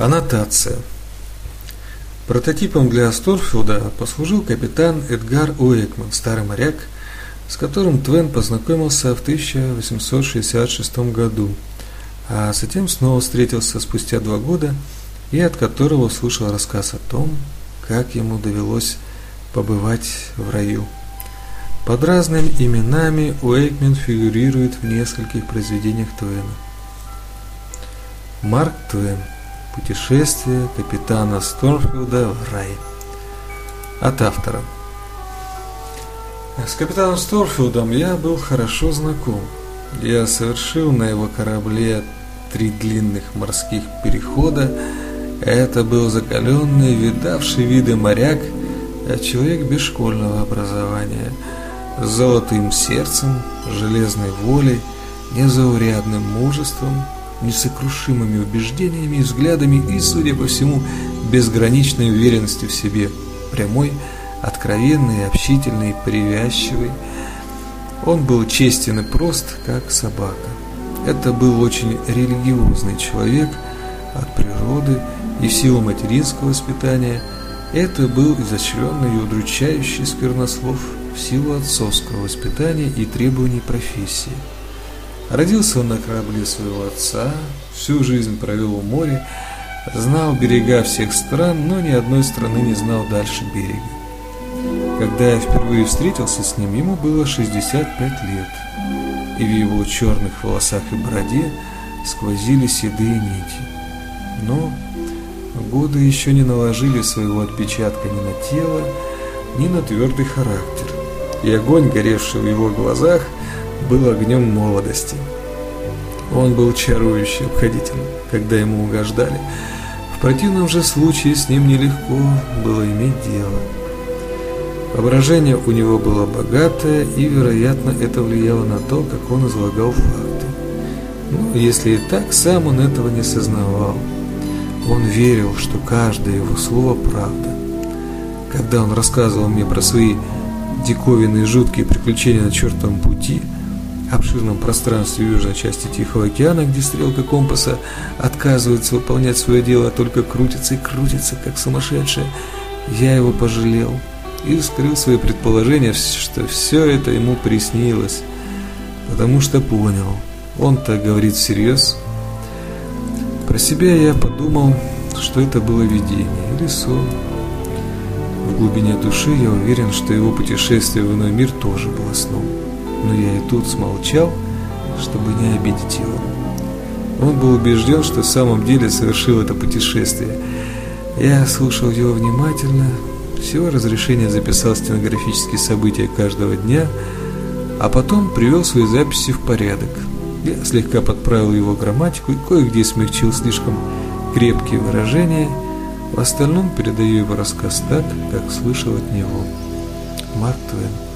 Аннотация. Прототипом для Сторфилда послужил капитан Эдгар Уэйкман, старый моряк, с которым Твен познакомился в 1866 году, а затем снова встретился спустя два года и от которого услышал рассказ о том, как ему довелось побывать в раю. Под разными именами Уэйкмен фигурирует в нескольких произведениях Твена. Марк Твен – Путешествие капитана Стормфилда в рай. От автора. С капитаном Сторфилдом я был хорошо знаком. Я совершил на его корабле три длинных морских перехода. Это был закаленный, видавший виды моряк, а человек без школьного образования, с золотым сердцем, железной волей, незаурядным мужеством несокрушимыми убеждениями и взглядами и, судя по всему, безграничной уверенностью в себе, прямой, откровенный, общительный, привязчивый. Он был честен и прост, как собака. Это был очень религиозный человек от природы и в силу материнского воспитания. Это был изощренный и удручающий сквернослов в силу отцовского воспитания и требований профессии. Родился он на корабле своего отца, всю жизнь провел у моря, знал берега всех стран, но ни одной страны не знал дальше берега. Когда я впервые встретился с ним, ему было 65 лет, и в его черных волосах и бороде сквозили седые нити. Но годы еще не наложили своего отпечатка ни на тело, ни на твердый характер, и огонь, горевший в его глазах – был огнем молодости. Он был чарующий, обходительным, когда ему угождали. В противном же случае с ним нелегко было иметь дело. Воображение у него было богатое, и, вероятно, это влияло на то, как он излагал факты. Но если и так, сам он этого не сознавал. Он верил, что каждое его слово правда. Когда он рассказывал мне про свои диковинные жуткие приключения на чертовом пути – обширном пространстве южной части Тихого океана, где стрелка компаса отказывается выполнять свое дело, а только крутится и крутится, как сумасшедшая, я его пожалел и скрыл свои предположения, что все это ему приснилось, потому что понял, он-то говорит всерьез. Про себя я подумал, что это было видение или сон. В глубине души я уверен, что его путешествие в иной мир тоже было сном но я и тут смолчал, чтобы не обидеть его. Он был убежден, что в самом деле совершил это путешествие. Я слушал его внимательно, всего разрешения записал стенографические события каждого дня, а потом привел свои записи в порядок. Я слегка подправил его грамматику и кое-где смягчил слишком крепкие выражения. В остальном передаю его рассказ так, как слышал от него. Марк Твен.